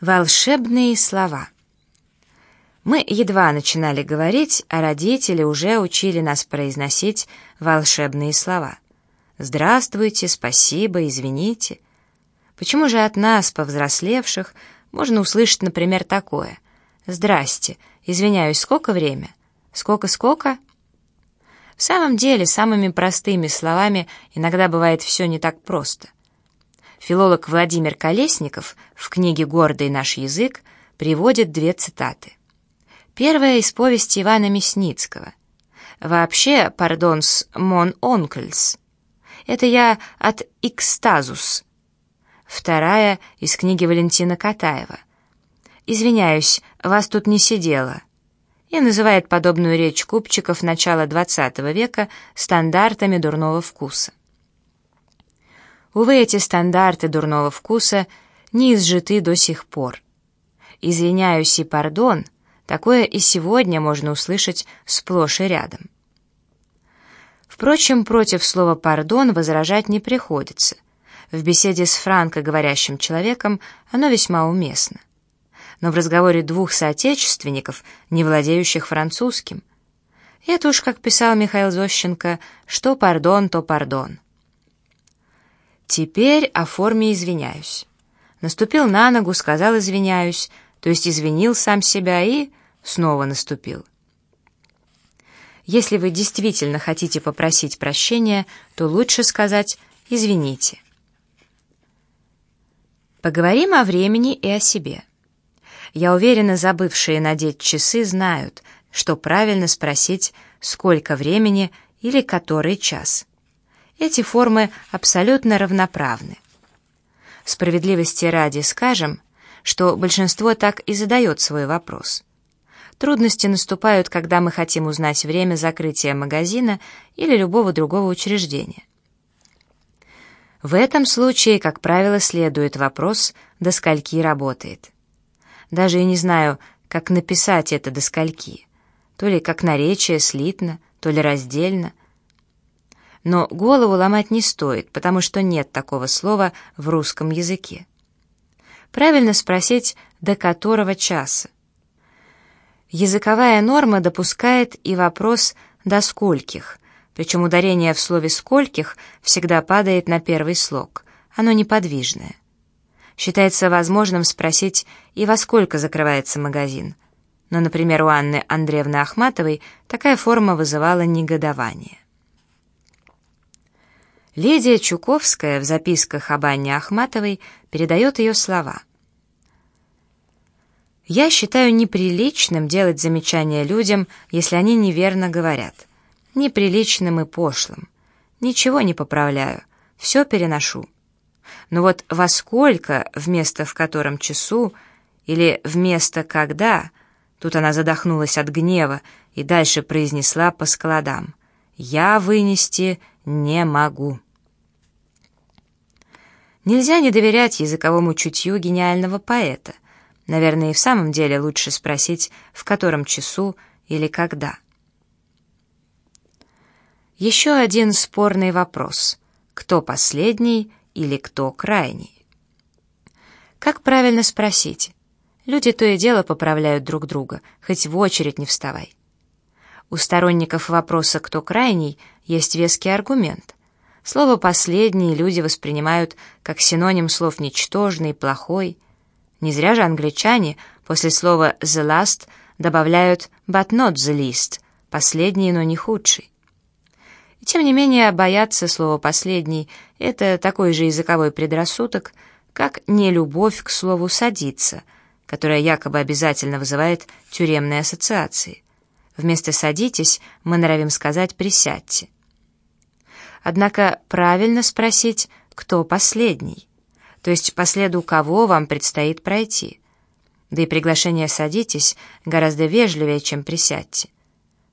Волшебные слова. Мы едва начинали говорить, а родители уже учили нас произносить волшебные слова. «Здравствуйте», «Спасибо», «Извините». Почему же от нас, повзрослевших, можно услышать, например, такое «Здрасте, извиняюсь, сколько время?» «Сколько-сколько?» В самом деле, самыми простыми словами иногда бывает все не так просто. Филолог Владимир Колесников в книге «Гордый наш язык» приводит две цитаты. Первая из повести Ивана Мясницкого. Вообще, пардонс, мон онкльс. Это я от экстазус. Вторая из книги Валентина Катаева. Извиняюсь, вас тут не сидело. И называет подобную речь купчиков начала XX века стандартами дурного вкуса. Увы, эти стандарты дурного вкуса не изжиты до сих пор. «Извиняюсь и пардон» — такое и сегодня можно услышать сплошь и рядом. Впрочем, против слова «пардон» возражать не приходится. В беседе с франко-говорящим человеком оно весьма уместно. Но в разговоре двух соотечественников, не владеющих французским, это уж, как писал Михаил Зощенко, что пардон, то пардон. Теперь о форме извиняюсь. Наступил на ногу, сказал извиняюсь, то есть извинил сам себя и снова наступил. Если вы действительно хотите попросить прощения, то лучше сказать «извините». Поговорим о времени и о себе. Я уверена, забывшие надеть часы знают, что правильно спросить, сколько времени или который час. Эти формы абсолютно равноправны. Справедливости ради скажем, что большинство так и задает свой вопрос. Трудности наступают, когда мы хотим узнать время закрытия магазина или любого другого учреждения. В этом случае, как правило, следует вопрос, до скольки работает. Даже и не знаю, как написать это до скольки. То ли как наречие слитно, то ли раздельно – но голову ломать не стоит, потому что нет такого слова в русском языке. Правильно спросить, до которого часа. Языковая норма допускает и вопрос «до скольких», причем ударение в слове «скольких» всегда падает на первый слог, оно неподвижное. Считается возможным спросить и во сколько закрывается магазин. Но, например, у Анны Андреевны Ахматовой такая форма вызывала негодование. Лидия Чуковская в записках об Анне Ахматовой передает ее слова. «Я считаю неприличным делать замечания людям, если они неверно говорят. Неприличным и пошлым. Ничего не поправляю, все переношу. Но вот во сколько вместо в котором часу или вместо когда, тут она задохнулась от гнева и дальше произнесла по складам, «Я вынести не могу». Нельзя не доверять языковому чутью гениального поэта. Наверное, и в самом деле лучше спросить, в котором часу или когда. Еще один спорный вопрос. Кто последний или кто крайний? Как правильно спросить? Люди то и дело поправляют друг друга, хоть в очередь не вставай. У сторонников вопроса «кто крайний» есть веский аргумент. Слово «последний» люди воспринимают как синоним слов «ничтожный», «плохой». Не зря же англичане после слова «the last» добавляют «but not the least» — «последний, но не худший». И тем не менее, бояться слова «последний» — это такой же языковой предрассудок, как нелюбовь к слову «садиться», которая якобы обязательно вызывает тюремные ассоциации. Вместо «садитесь» мы норовим сказать «присядьте». Однако правильно спросить, кто последний, то есть по следу кого вам предстоит пройти. Да и приглашение «садитесь» гораздо вежливее, чем «присядьте».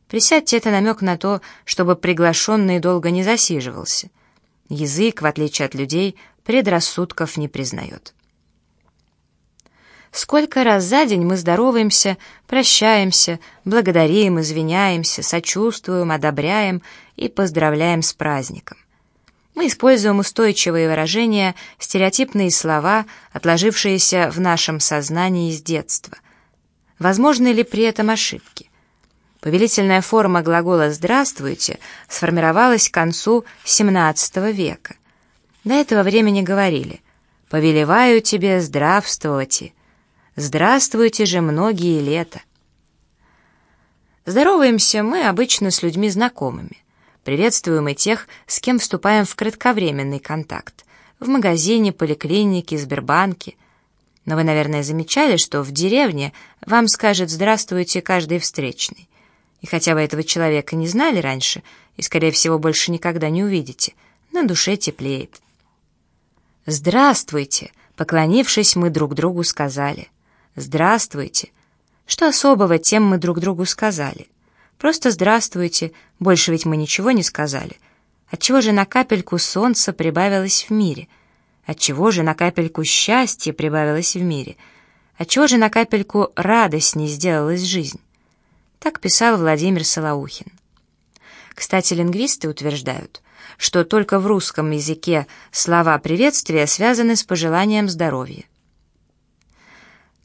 «Присядьте» — это намек на то, чтобы приглашенный долго не засиживался. Язык, в отличие от людей, предрассудков не признает. Сколько раз за день мы здороваемся, прощаемся, благодарим, извиняемся, сочувствуем, одобряем и поздравляем с праздником. Мы используем устойчивые выражения, стереотипные слова, отложившиеся в нашем сознании с детства. Возможны ли при этом ошибки? Повелительная форма глагола «здравствуйте» сформировалась к концу XVII века. До этого времени говорили «повелеваю тебе здравствовать», «здравствуйте же многие лета». Здороваемся мы обычно с людьми знакомыми. Приветствуем и тех, с кем вступаем в кратковременный контакт. В магазине, поликлинике, Сбербанке. Но вы, наверное, замечали, что в деревне вам скажет «здравствуйте» каждый встречный. И хотя вы этого человека не знали раньше, и, скорее всего, больше никогда не увидите, на душе теплеет. «Здравствуйте!» — поклонившись, мы друг другу сказали. «Здравствуйте!» Что особого тем мы друг другу сказали? Просто «здравствуйте», больше ведь мы ничего не сказали. Отчего же на капельку солнца прибавилось в мире? Отчего же на капельку счастья прибавилось в мире? Отчего же на капельку радость не сделалась жизнь? Так писал Владимир Солоухин. Кстати, лингвисты утверждают, что только в русском языке слова приветствия связаны с пожеланием здоровья.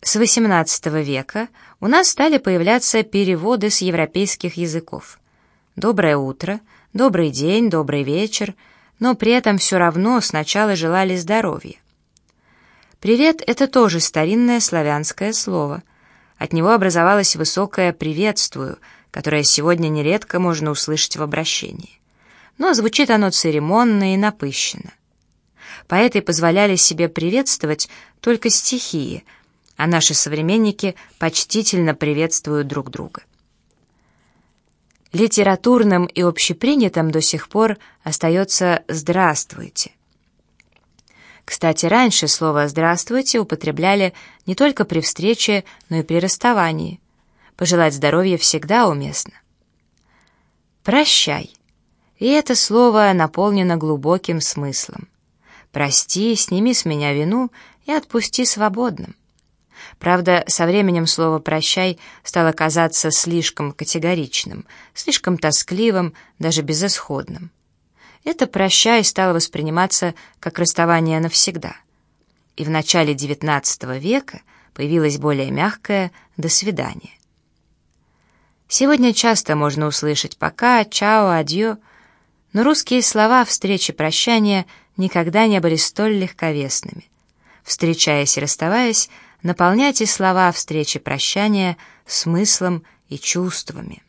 С XVIII века у нас стали появляться переводы с европейских языков. «Доброе утро», «Добрый день», «Добрый вечер», но при этом все равно сначала желали здоровья. «Привет» — это тоже старинное славянское слово — от него образовалось высокое «приветствую», которое сегодня нередко можно услышать в обращении. Но звучит оно церемонно и напыщенно. Поэты позволяли себе приветствовать только стихии, а наши современники почтительно приветствуют друг друга. Литературным и общепринятым до сих пор остается «здравствуйте». Кстати, раньше слово «здравствуйте» употребляли не только при встрече, но и при расставании. Пожелать здоровья всегда уместно. «Прощай». И это слово наполнено глубоким смыслом. «Прости, сними с меня вину и отпусти свободным». Правда, со временем слово «прощай» стало казаться слишком категоричным, слишком тоскливым, даже безысходным это «прощай» стало восприниматься как расставание навсегда. И в начале XIX века появилось более мягкое «до свидания». Сегодня часто можно услышать «пока», «чао», «адьё», но русские слова встречи прощания никогда не были столь легковесными. Встречаясь и расставаясь, наполняйте слова встречи прощания смыслом и чувствами.